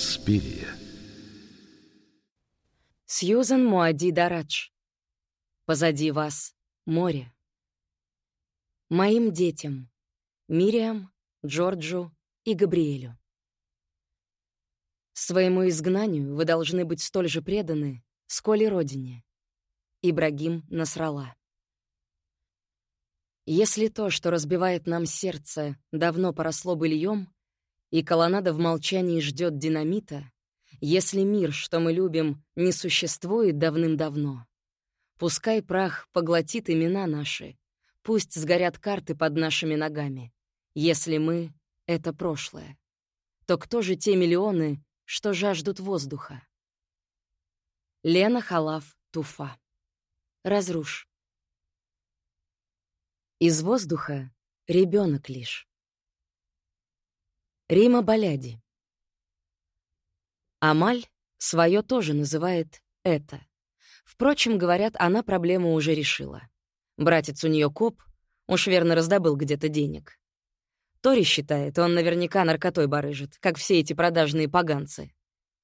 Инспирия. Сьюзан Муади Дарадж. Позади вас море. Моим детям. Мириам, Джорджу и Габриэлю. Своему изгнанию вы должны быть столь же преданы, сколь и родине. Ибрагим Насрала. Если то, что разбивает нам сердце, давно поросло быльем, и колоннада в молчании ждет динамита, если мир, что мы любим, не существует давным-давно, пускай прах поглотит имена наши, пусть сгорят карты под нашими ногами. Если мы — это прошлое, то кто же те миллионы, что жаждут воздуха? Лена Халав Туфа. Разруш. Из воздуха ребенок лишь. Рима Баляди. Амаль свое тоже называет «это». Впрочем, говорят, она проблему уже решила. Братец у нее коп, уж верно раздобыл где-то денег. Тори считает, он наверняка наркотой барыжит, как все эти продажные поганцы.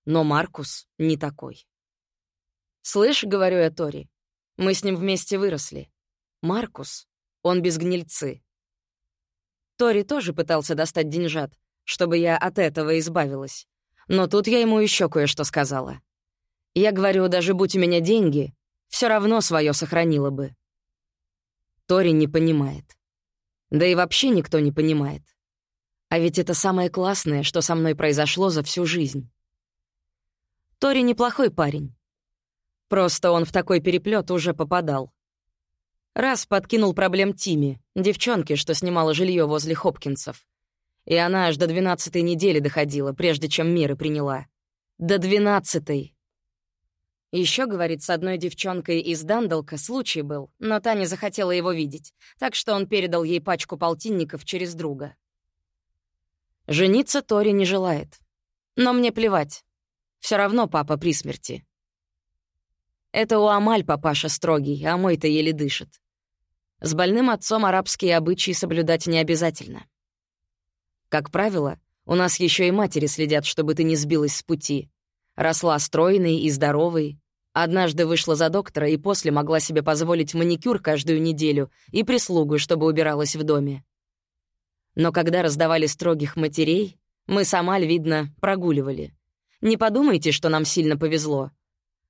Но Маркус не такой. «Слышь, — говорю я Тори, — мы с ним вместе выросли. Маркус, он без гнильцы». Тори тоже пытался достать деньжат, чтобы я от этого избавилась. Но тут я ему еще кое-что сказала. Я говорю, даже будь у меня деньги, все равно свое сохранила бы. Тори не понимает. Да и вообще никто не понимает. А ведь это самое классное, что со мной произошло за всю жизнь. Тори неплохой парень. Просто он в такой переплет уже попадал. Раз подкинул проблем Тиме, девчонке, что снимала жилье возле Хопкинсов. И она аж до двенадцатой недели доходила, прежде чем меры приняла. До двенадцатой. Еще, говорит, с одной девчонкой из Дандалка случай был, но та не захотела его видеть, так что он передал ей пачку полтинников через друга. Жениться Тори не желает. Но мне плевать. Все равно папа при смерти. Это у Амаль папаша строгий, а мой-то еле дышит. С больным отцом арабские обычаи соблюдать не обязательно. Как правило, у нас еще и матери следят, чтобы ты не сбилась с пути. Росла стройной и здоровой. Однажды вышла за доктора и после могла себе позволить маникюр каждую неделю и прислугу, чтобы убиралась в доме. Но когда раздавали строгих матерей, мы с Амаль, видно, прогуливали. Не подумайте, что нам сильно повезло.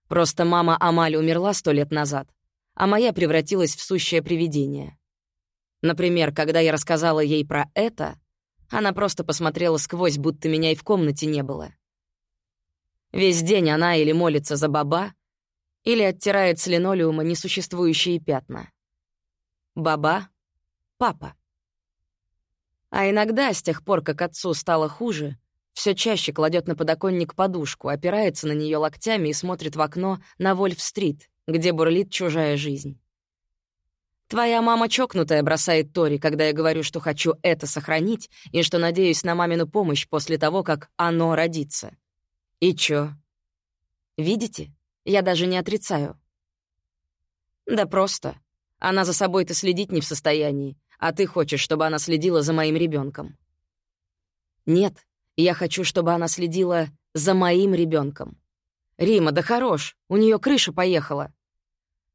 Просто мама Амаль умерла сто лет назад, а моя превратилась в сущее привидение. Например, когда я рассказала ей про это, она просто посмотрела сквозь, будто меня и в комнате не было. Весь день она или молится за баба, или оттирает с линолеума несуществующие пятна. Баба — папа. А иногда, с тех пор, как отцу стало хуже, все чаще кладет на подоконник подушку, опирается на нее локтями и смотрит в окно на Вольф-стрит, где бурлит чужая жизнь. «Твоя мама чокнутая», — бросает Тори, когда я говорю, что хочу это сохранить и что надеюсь на мамину помощь после того, как оно родится. И чё? Видите? Я даже не отрицаю. Да просто. Она за собой-то следить не в состоянии, а ты хочешь, чтобы она следила за моим ребенком. Нет, я хочу, чтобы она следила за моим ребенком. Рима, да хорош, у нее крыша поехала.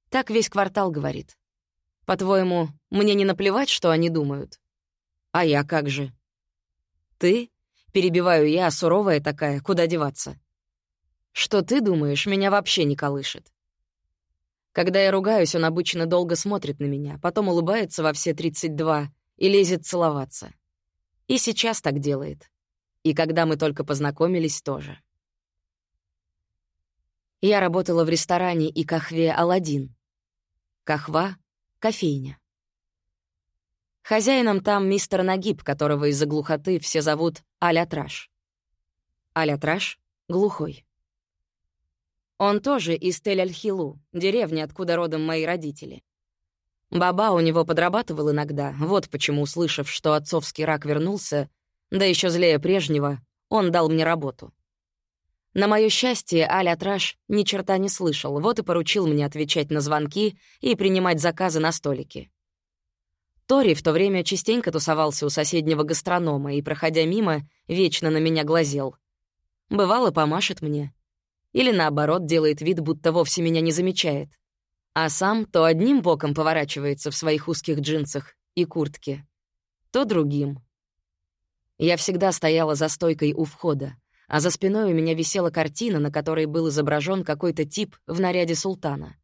Так весь квартал говорит. По-твоему, мне не наплевать, что они думают? А я как же? Ты? Перебиваю я, суровая такая, куда деваться? Что ты думаешь, меня вообще не колышет. Когда я ругаюсь, он обычно долго смотрит на меня, потом улыбается во все 32 и лезет целоваться. И сейчас так делает. И когда мы только познакомились, тоже. Я работала в ресторане и кахве «Аладдин». Кахва Кофейня. Хозяином там мистер Нагиб, которого из-за глухоты все зовут Алятраш. Алятраш — глухой. Он тоже из Тель-Аль-Хилу, деревни, откуда родом мои родители. Баба у него подрабатывал иногда, вот почему, услышав, что отцовский рак вернулся, да еще злее прежнего, он дал мне работу. На моё счастье, Аля Траш ни черта не слышал, вот и поручил мне отвечать на звонки и принимать заказы на столике. Тори в то время частенько тусовался у соседнего гастронома и, проходя мимо, вечно на меня глазел. Бывало, помашет мне. Или наоборот, делает вид, будто вовсе меня не замечает. А сам то одним боком поворачивается в своих узких джинсах и куртке, то другим. Я всегда стояла за стойкой у входа, а за спиной у меня висела картина, на которой был изображен какой-то тип в наряде султана.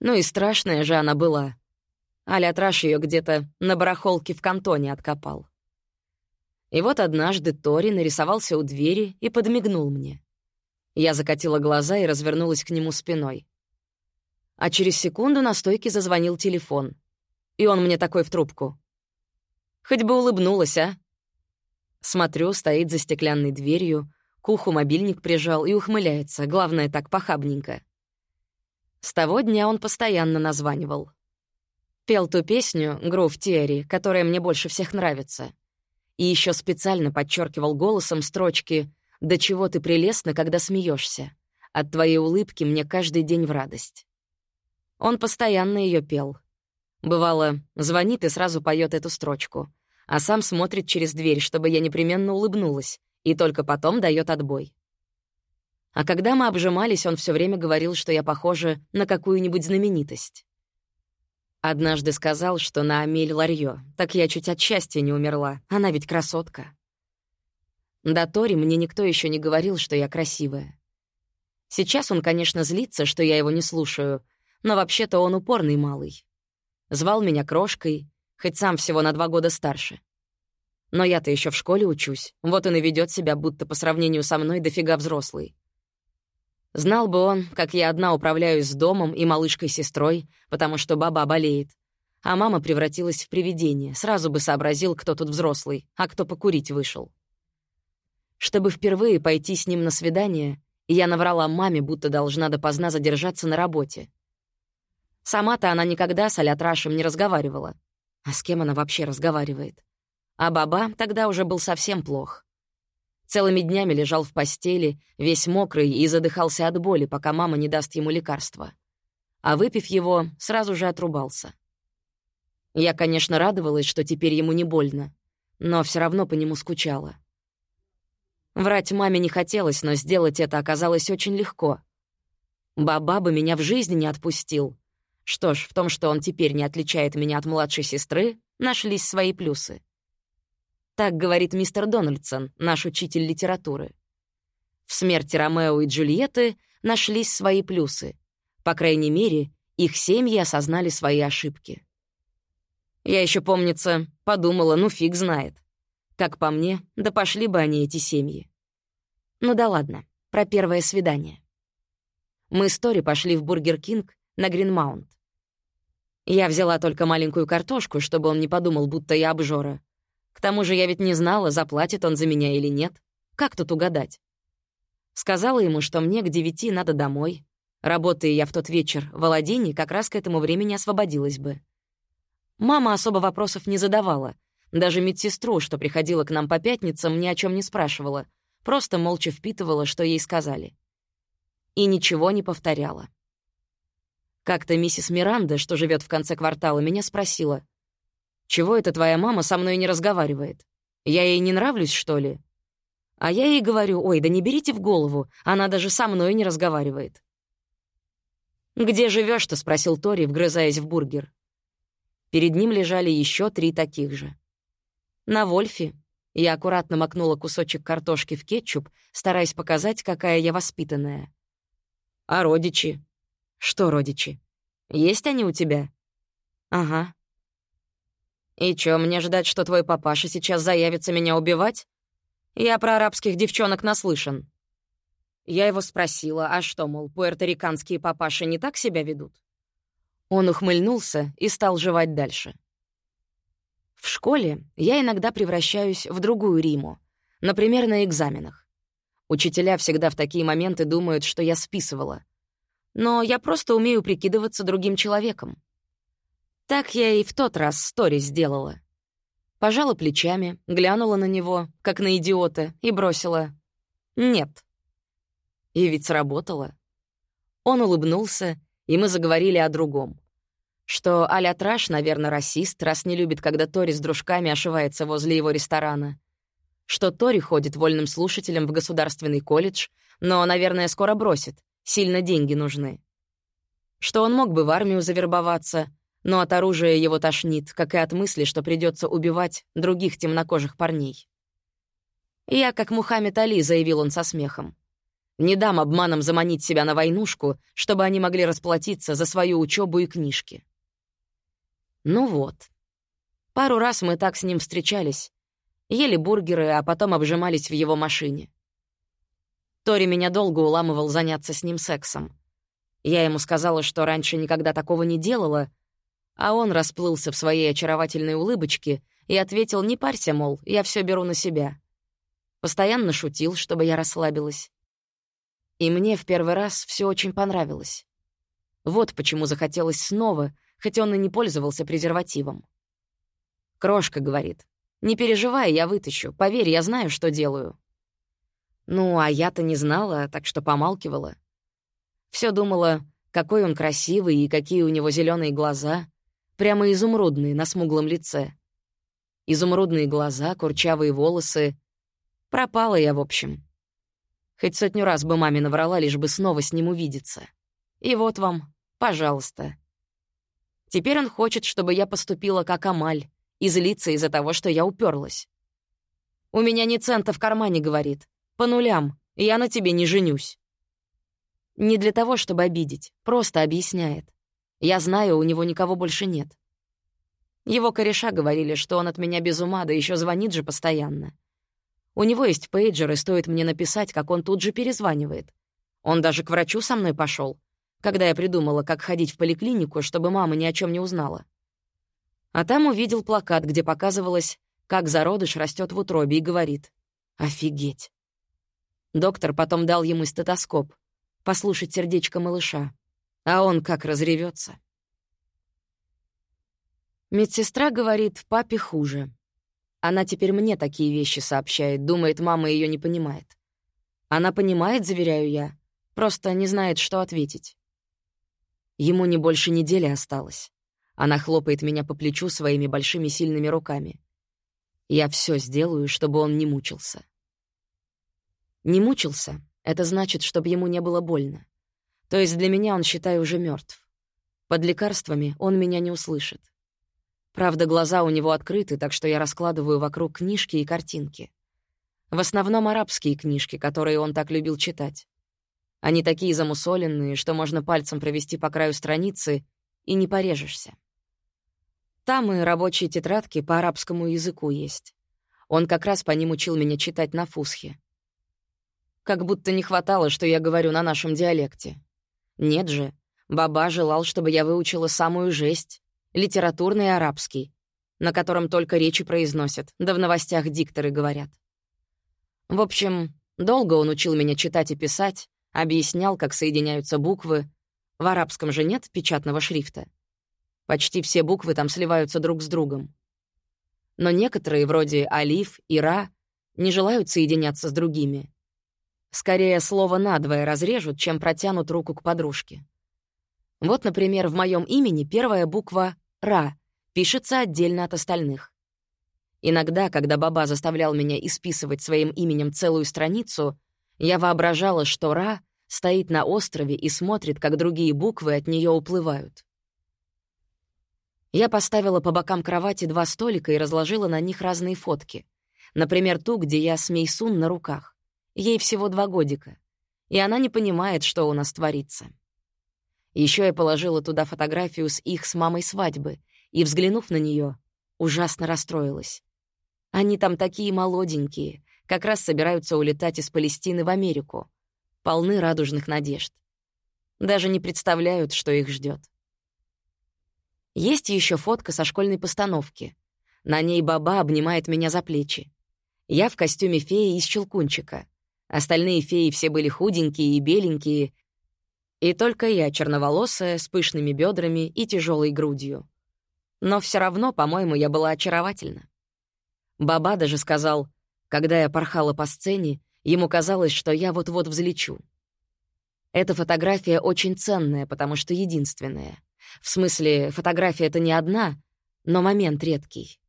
Ну и страшная же она была. Аля-траш ее где-то на барахолке в кантоне откопал. И вот однажды Тори нарисовался у двери и подмигнул мне. Я закатила глаза и развернулась к нему спиной. А через секунду на стойке зазвонил телефон. И он мне такой в трубку. «Хоть бы улыбнулась, а?» Смотрю, стоит за стеклянной дверью, к уху мобильник прижал и ухмыляется, главное, так похабненько. С того дня он постоянно названивал. Пел ту песню «Groove Theory», которая мне больше всех нравится. И еще специально подчеркивал голосом строчки «До чего ты прелестна, когда смеешься. От твоей улыбки мне каждый день в радость». Он постоянно ее пел. Бывало, звонит и сразу поет эту строчку, а сам смотрит через дверь, чтобы я непременно улыбнулась, и только потом дает отбой. А когда мы обжимались, он все время говорил, что я похожа на какую-нибудь знаменитость. Однажды сказал, что на Амель Ларьё, так я чуть от счастья не умерла, она ведь красотка. До Тори мне никто еще не говорил, что я красивая. Сейчас он, конечно, злится, что я его не слушаю, но вообще-то он упорный малый. Звал меня крошкой, хоть сам всего на два года старше. Но я-то еще в школе учусь, вот он и ведет себя, будто по сравнению со мной дофига взрослый. Знал бы он, как я одна управляюсь с домом и малышкой-сестрой, потому что баба болеет. А мама превратилась в привидение, сразу бы сообразил, кто тут взрослый, а кто покурить вышел. Чтобы впервые пойти с ним на свидание, я наврала маме, будто должна допоздна задержаться на работе. Сама-то она никогда с Алятрашем не разговаривала. А с кем она вообще разговаривает? А баба тогда уже был совсем плох. Целыми днями лежал в постели, весь мокрый и задыхался от боли, пока мама не даст ему лекарства. А выпив его, сразу же отрубался. Я, конечно, радовалась, что теперь ему не больно, но все равно по нему скучала. Врать маме не хотелось, но сделать это оказалось очень легко. Баба бы меня в жизни не отпустил. Что ж, в том, что он теперь не отличает меня от младшей сестры, нашлись свои плюсы. Так говорит мистер Дональдсон, наш учитель литературы. В смерти Ромео и Джульетты нашлись свои плюсы. По крайней мере, их семьи осознали свои ошибки. Я еще, помнится, подумала, ну фиг знает. Как по мне, да пошли бы они, эти семьи. Ну да ладно, про первое свидание. Мы с Тори пошли в Бургер Кинг на Гринмаунт. Я взяла только маленькую картошку, чтобы он не подумал, будто я обжора, к тому же я ведь не знала, заплатит он за меня или нет. Как тут угадать? Сказала ему, что мне к девяти надо домой. Работая я в тот вечер в Аладдине, как раз к этому времени освободилась бы. Мама особо вопросов не задавала. Даже медсестру, что приходила к нам по пятницам, ни о чем не спрашивала. Просто молча впитывала, что ей сказали. И ничего не повторяла. Как-то миссис Миранда, что живет в конце квартала, меня спросила, чего это твоя мама со мной не разговаривает? Я ей не нравлюсь, что ли? А я ей говорю, ой, да не берите в голову, она даже со мной не разговаривает. «Где живешь то спросил Тори, вгрызаясь в бургер. Перед ним лежали еще три таких же. На Вольфе я аккуратно макнула кусочек картошки в кетчуп, стараясь показать, какая я воспитанная. «А родичи?» «Что родичи? Есть они у тебя?» «Ага. «И чё, мне ждать, что твой папаша сейчас заявится меня убивать? Я про арабских девчонок наслышан». Я его спросила, а что, мол, пуэрториканские папаши не так себя ведут? Он ухмыльнулся и стал жевать дальше. В школе я иногда превращаюсь в другую Риму, например, на экзаменах. Учителя всегда в такие моменты думают, что я списывала. Но я просто умею прикидываться другим человеком. Так я и в тот раз сторис сделала. Пожала плечами, глянула на него, как на идиота, и бросила «нет». И ведь сработало. Он улыбнулся, и мы заговорили о другом. Что а-ля Траш, наверное, расист, раз не любит, когда Тори с дружками ошивается возле его ресторана. что Тори ходит вольным слушателем в государственный колледж, но, наверное, скоро бросит, сильно деньги нужны. Что он мог бы в армию завербоваться, но от оружия его тошнит, как и от мысли, что придется убивать других темнокожих парней. «Я как Мухаммед Али», — заявил он со смехом. «Не дам обманом заманить себя на войнушку, чтобы они могли расплатиться за свою учебу и книжки». Ну вот. Пару раз мы так с ним встречались. Ели бургеры, а потом обжимались в его машине. Тори меня долго уламывал заняться с ним сексом. Я ему сказала, что раньше никогда такого не делала, а он расплылся в своей очаровательной улыбочке и ответил, не парься, мол, я все беру на себя. Постоянно шутил, чтобы я расслабилась. И мне в первый раз все очень понравилось. Вот почему захотелось снова, хоть он и не пользовался презервативом. «Крошка», — говорит, — «не переживай, я вытащу. Поверь, я знаю, что делаю». Ну, а я-то не знала, так что помалкивала. Все думала, какой он красивый и какие у него зеленые глаза — Прямо изумрудные на смуглом лице. Изумрудные глаза, курчавые волосы. Пропала я, в общем. Хоть сотню раз бы маме наврала, лишь бы снова с ним увидеться. И вот вам, пожалуйста. Теперь он хочет, чтобы я поступила как Амаль, и злится из-за того, что я уперлась. «У меня ни цента в кармане», — говорит. «По нулям. Я на тебе не женюсь». Не для того, чтобы обидеть, просто объясняет. Я знаю, у него никого больше нет. Его кореша говорили, что он от меня без ума, да еще звонит же постоянно. У него есть пейджер, и стоит мне написать, как он тут же перезванивает. Он даже к врачу со мной пошел, когда я придумала, как ходить в поликлинику, чтобы мама ни о чем не узнала. А там увидел плакат, где показывалось, как зародыш растет в утробе, и говорит «Офигеть!». Доктор потом дал ему стетоскоп, послушать сердечко малыша. А он как разревется. Медсестра говорит, папе хуже. Она теперь мне такие вещи сообщает, думает, мама ее не понимает. Она понимает, заверяю я, просто не знает, что ответить. Ему не больше недели осталось. Она хлопает меня по плечу своими большими сильными руками. Я все сделаю, чтобы он не мучился. Не мучился — это значит, чтобы ему не было больно. То есть для меня он, считай, уже мертв. Под лекарствами он меня не услышит. Правда, глаза у него открыты, так что я раскладываю вокруг книжки и картинки. В основном арабские книжки, которые он так любил читать. Они такие замусоленные, что можно пальцем провести по краю страницы и не порежешься. Там и рабочие тетрадки по арабскому языку есть. Он как раз по ним учил меня читать на фусхе. Как будто не хватало, что я говорю на нашем диалекте. Нет же, Баба желал, чтобы я выучила самую жесть, литературный арабский, на котором только речи произносят, да в новостях дикторы говорят. В общем, долго он учил меня читать и писать, объяснял, как соединяются буквы. В арабском же нет печатного шрифта. Почти все буквы там сливаются друг с другом. Но некоторые, вроде «алиф» и «ра», не желают соединяться с другими. Скорее, слово надвое разрежут, чем протянут руку к подружке. Вот, например, в моем имени первая буква «Ра» пишется отдельно от остальных. Иногда, когда баба заставлял меня исписывать своим именем целую страницу, я воображала, что «Ра» стоит на острове и смотрит, как другие буквы от нее уплывают. Я поставила по бокам кровати два столика и разложила на них разные фотки. Например, ту, где я с Мейсун на руках. Ей всего два годика, и она не понимает, что у нас творится. Еще я положила туда фотографию с их с мамой свадьбы, и, взглянув на нее, ужасно расстроилась. Они там такие молоденькие, как раз собираются улетать из Палестины в Америку, полны радужных надежд. Даже не представляют, что их ждет. Есть еще фотка со школьной постановки. На ней баба обнимает меня за плечи. Я в костюме феи из Щелкунчика. Остальные феи все были худенькие и беленькие, и только я черноволосая, с пышными бедрами и тяжелой грудью. Но все равно, по-моему, я была очаровательна. Баба даже сказал, когда я порхала по сцене, ему казалось, что я вот-вот взлечу. Эта фотография очень ценная, потому что единственная. В смысле, фотография это не одна, но момент редкий.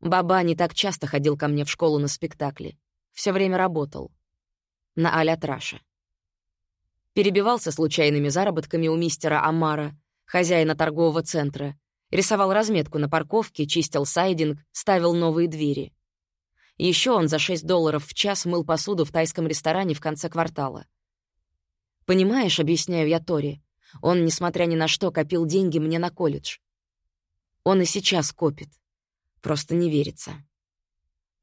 Баба не так часто ходил ко мне в школу на спектакли. все время работал. На а-ля Траша. Перебивался случайными заработками у мистера Амара, хозяина торгового центра, рисовал разметку на парковке, чистил сайдинг, ставил новые двери. Еще он за 6 долларов в час мыл посуду в тайском ресторане в конце квартала. «Понимаешь, — объясняю я Тори, — он, несмотря ни на что, копил деньги мне на колледж. Он и сейчас копит. Просто не верится.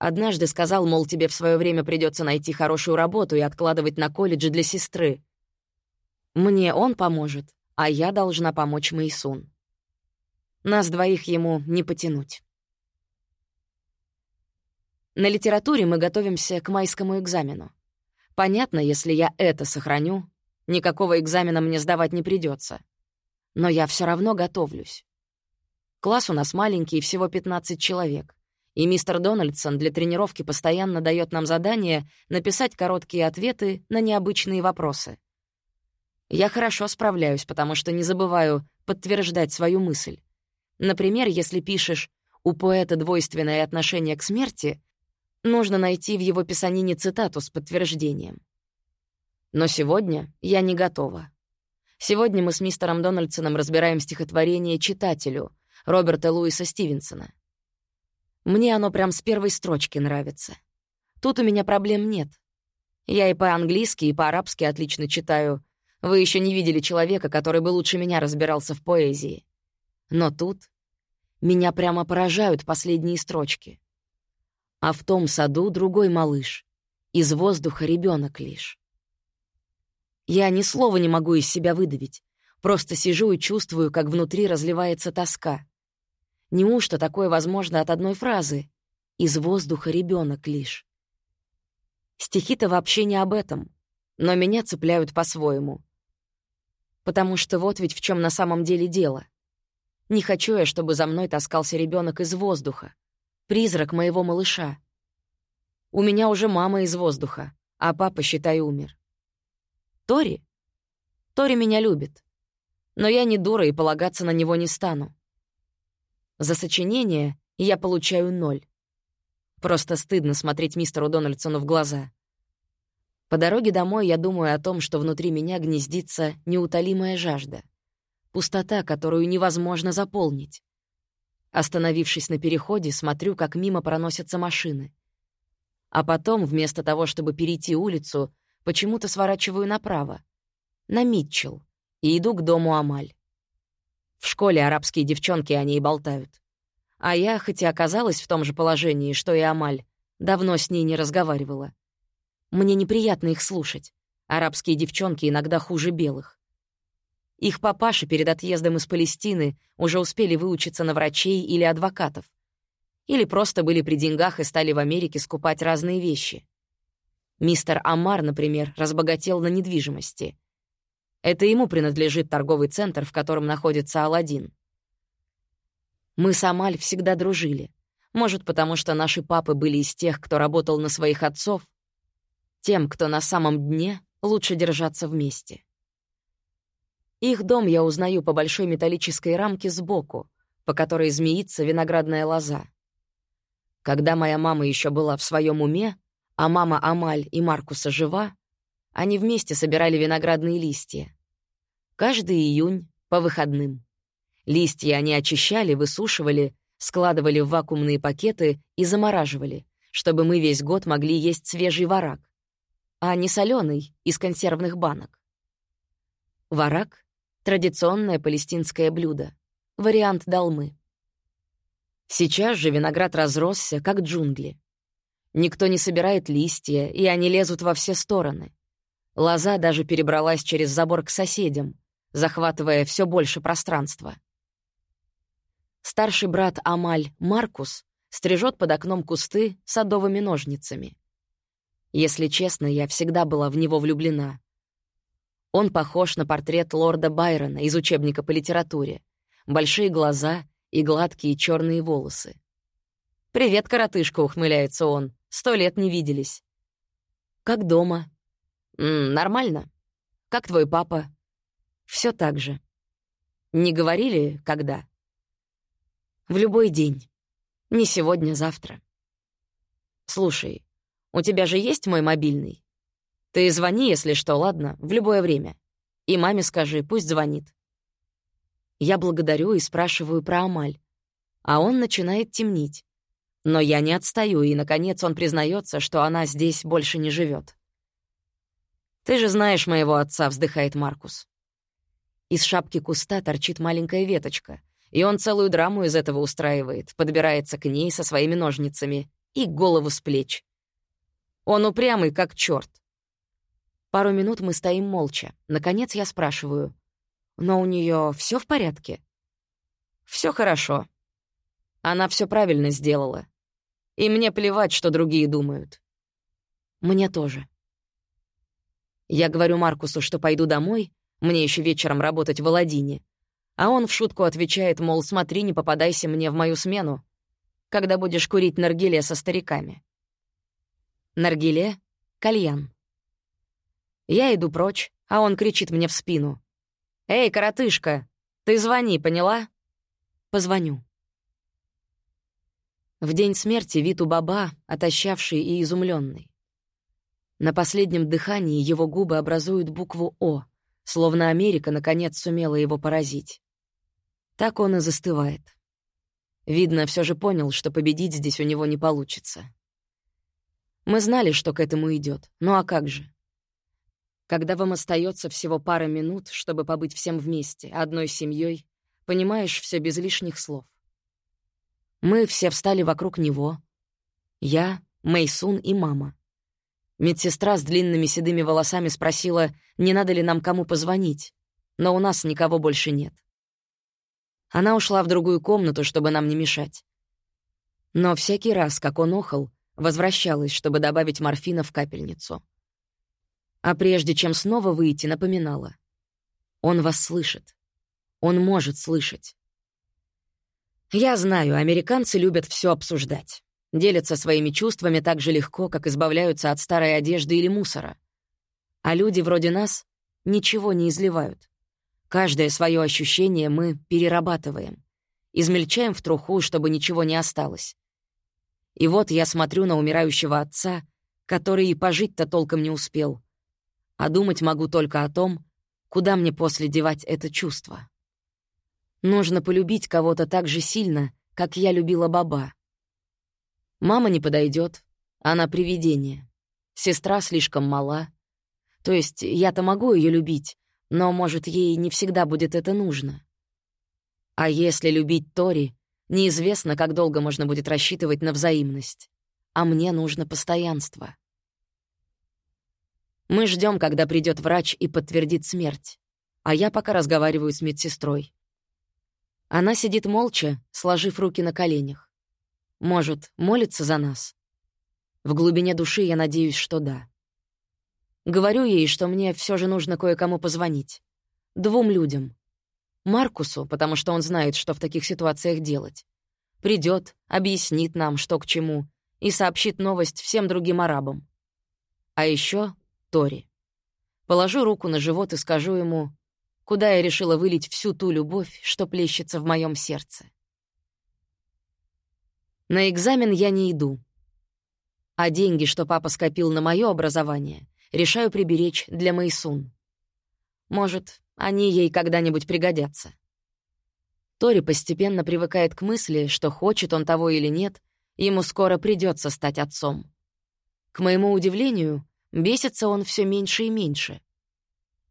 Однажды сказал, мол, тебе в свое время придется найти хорошую работу и откладывать на колледж для сестры. Мне он поможет, а я должна помочь Мэйсун. Нас двоих ему не потянуть. На литературе мы готовимся к майскому экзамену. Понятно, если я это сохраню, никакого экзамена мне сдавать не придется. Но я все равно готовлюсь. Класс у нас маленький, всего 15 человек. И мистер Дональдсон для тренировки постоянно дает нам задание написать короткие ответы на необычные вопросы. Я хорошо справляюсь, потому что не забываю подтверждать свою мысль. Например, если пишешь «у поэта двойственное отношение к смерти», Нужно найти в его писанине цитату с подтверждением. Но сегодня я не готова. Сегодня мы с мистером Дональдсоном разбираем стихотворение «Читателю» Роберта Луиса Стивенсона. Мне оно прям с первой строчки нравится. Тут у меня проблем нет. Я и по-английски, и по-арабски отлично читаю. Вы еще не видели человека, который бы лучше меня разбирался в поэзии. Но тут меня прямо поражают последние строчки. А в том саду другой малыш. Из воздуха ребенок лишь. Я ни слова не могу из себя выдавить. Просто сижу и чувствую, как внутри разливается тоска. Неужто такое возможно от одной фразы? Из воздуха ребенок лишь. Стихи-то вообще не об этом, но меня цепляют по-своему. Потому что вот ведь в чем на самом деле дело. Не хочу я, чтобы за мной таскался ребенок из воздуха, Призрак моего малыша. У меня уже мама из воздуха, а папа, считай, умер. Тори? Тори меня любит. Но я не дура и полагаться на него не стану. За сочинение я получаю ноль. Просто стыдно смотреть мистеру Дональдсону в глаза. По дороге домой я думаю о том, что внутри меня гнездится неутолимая жажда. Пустота, которую невозможно заполнить. Остановившись на переходе, смотрю, как мимо проносятся машины. А потом, вместо того, чтобы перейти улицу, почему-то сворачиваю направо, на Митчелл, и иду к дому Амаль. В школе арабские девчонки о ней болтают. А я, хоть и оказалась в том же положении, что и Амаль, давно с ней не разговаривала. Мне неприятно их слушать. Арабские девчонки иногда хуже белых. Их папаши перед отъездом из Палестины уже успели выучиться на врачей или адвокатов. Или просто были при деньгах и стали в Америке скупать разные вещи. Мистер Амар, например, разбогател на недвижимости. Это ему принадлежит торговый центр, в котором находится Аладдин. Мы с Амаль всегда дружили. Может, потому что наши папы были из тех, кто работал на своих отцов. Тем, кто на самом дне, лучше держаться вместе. Их дом я узнаю по большой металлической рамке сбоку, по которой змеится виноградная лоза. Когда моя мама еще была в своем уме, а мама Амаль и Маркуса жива, они вместе собирали виноградные листья. Каждый июнь по выходным. Листья они очищали, высушивали, складывали в вакуумные пакеты и замораживали, чтобы мы весь год могли есть свежий варак, а не соленый из консервных банок. Варак Традиционное палестинское блюдо. Вариант долмы. Сейчас же виноград разросся, как джунгли. Никто не собирает листья, и они лезут во все стороны. Лоза даже перебралась через забор к соседям, захватывая все больше пространства. Старший брат Амаль, Маркус, стрижет под окном кусты садовыми ножницами. Если честно, я всегда была в него влюблена. Он похож на портрет лорда Байрона из учебника по литературе. Большие глаза и гладкие черные волосы. «Привет, коротышка», — ухмыляется он. «Сто лет не виделись». «Как дома?» «Нормально. Как твой папа?» Все так же. «Не говорили, когда?» «В любой день. Не сегодня, завтра». «Слушай, У тебя же есть мой мобильный? Ты звони, если что, ладно, в любое время. И маме скажи, пусть звонит. Я благодарю и спрашиваю про Амаль. А он начинает темнить. Но я не отстаю, и, наконец, он признается, что она здесь больше не живет. «Ты же знаешь моего отца», — вздыхает Маркус. Из шапки куста торчит маленькая веточка, и он целую драму из этого устраивает, подбирается к ней со своими ножницами и голову с плеч. Он упрямый, как черт. Пару минут мы стоим молча. Наконец я спрашиваю. «Но у нее все в порядке?» Все хорошо. Она все правильно сделала. И мне плевать, что другие думают. Мне тоже. Я говорю Маркусу, что пойду домой, мне еще вечером работать в Аладдине. А он в шутку отвечает, мол, смотри, не попадайся мне в мою смену, когда будешь курить наргиле со стариками. Наргиле — кальян. Я иду прочь, а он кричит мне в спину. «Эй, коротышка, ты звони, поняла?» «Позвоню». В день смерти вид у баба, отощавший и изумленный. На последнем дыхании его губы образуют букву «О», словно Америка наконец сумела его поразить. Так он и застывает. Видно, все же понял, что победить здесь у него не получится. Мы знали, что к этому идет. Ну а как же? Когда вам остается всего пара минут, чтобы побыть всем вместе, одной семьей, понимаешь все без лишних слов. Мы все встали вокруг него. Я, Мэйсун и мама. Медсестра с длинными седыми волосами спросила, не надо ли нам кому позвонить, но у нас никого больше нет. Она ушла в другую комнату, чтобы нам не мешать. Но всякий раз, как он охал, возвращалась, чтобы добавить морфина в капельницу. А прежде чем снова выйти, напоминала. Он вас слышит. Он может слышать. Я знаю, американцы любят все обсуждать. Делятся своими чувствами так же легко, как избавляются от старой одежды или мусора. А люди вроде нас ничего не изливают. Каждое свое ощущение мы перерабатываем. Измельчаем в труху, чтобы ничего не осталось. И вот я смотрю на умирающего отца, который и пожить-то толком не успел. А думать могу только о том, куда мне после девать это чувство. Нужно полюбить кого-то так же сильно, как я любила баба. Мама не подойдет, она привидение. Сестра слишком мала. То есть я-то могу ее любить, но, может, ей не всегда будет это нужно. А если любить Тори, неизвестно, как долго можно будет рассчитывать на взаимность. А мне нужно постоянство. Мы ждем, когда придет врач и подтвердит смерть. А я пока разговариваю с медсестрой. Она сидит молча, сложив руки на коленях. Может, молится за нас? В глубине души я надеюсь, что да. Говорю ей, что мне все же нужно кое-кому позвонить. Двум людям. Маркусу, потому что он знает, что в таких ситуациях делать. Придет, объяснит нам, что к чему, и сообщит новость всем другим арабам. А еще Тори. Положу руку на живот и скажу ему, куда я решила вылить всю ту любовь, что плещется в моем сердце. На экзамен я не иду. А деньги, что папа скопил на мое образование, решаю приберечь для Майсун. Может, они ей когда-нибудь пригодятся. Тори постепенно привыкает к мысли, что хочет он того или нет, ему скоро придется стать отцом. К моему удивлению, бесится он все меньше и меньше.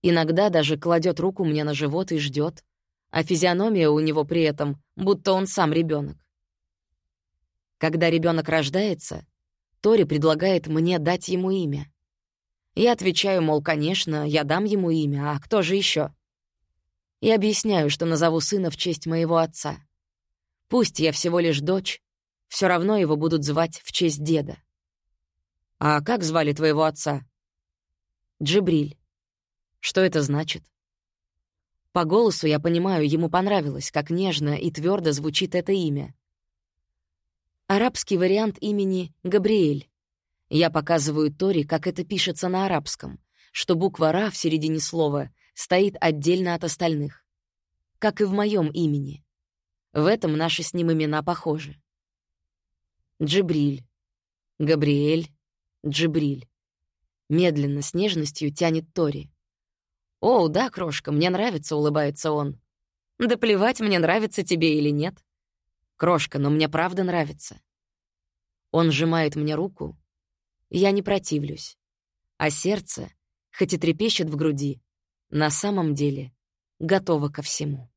Иногда даже кладет руку мне на живот и ждет, а физиономия у него при этом, будто он сам ребенок. Когда ребенок рождается, Тори предлагает мне дать ему имя. Я отвечаю, мол, конечно, я дам ему имя, а кто же еще? И объясняю, что назову сына в честь моего отца. Пусть я всего лишь дочь, все равно его будут звать в честь деда. «А как звали твоего отца?» «Джибриль». «Что это значит?» По голосу я понимаю, ему понравилось, как нежно и твердо звучит это имя. Арабский вариант имени Габриэль. Я показываю Тори, как это пишется на арабском, что буква «ра» в середине слова стоит отдельно от остальных. Как и в моем имени. В этом наши с ним имена похожи. Джибриль, Габриэль, Джибриль. Медленно, с нежностью тянет Тори. «О, да, крошка, мне нравится», — улыбается он. «Да плевать, мне нравится тебе или нет. Крошка, но мне правда нравится». Он сжимает мне руку, я не противлюсь. А сердце, хоть и трепещет в груди, на самом деле готово ко всему.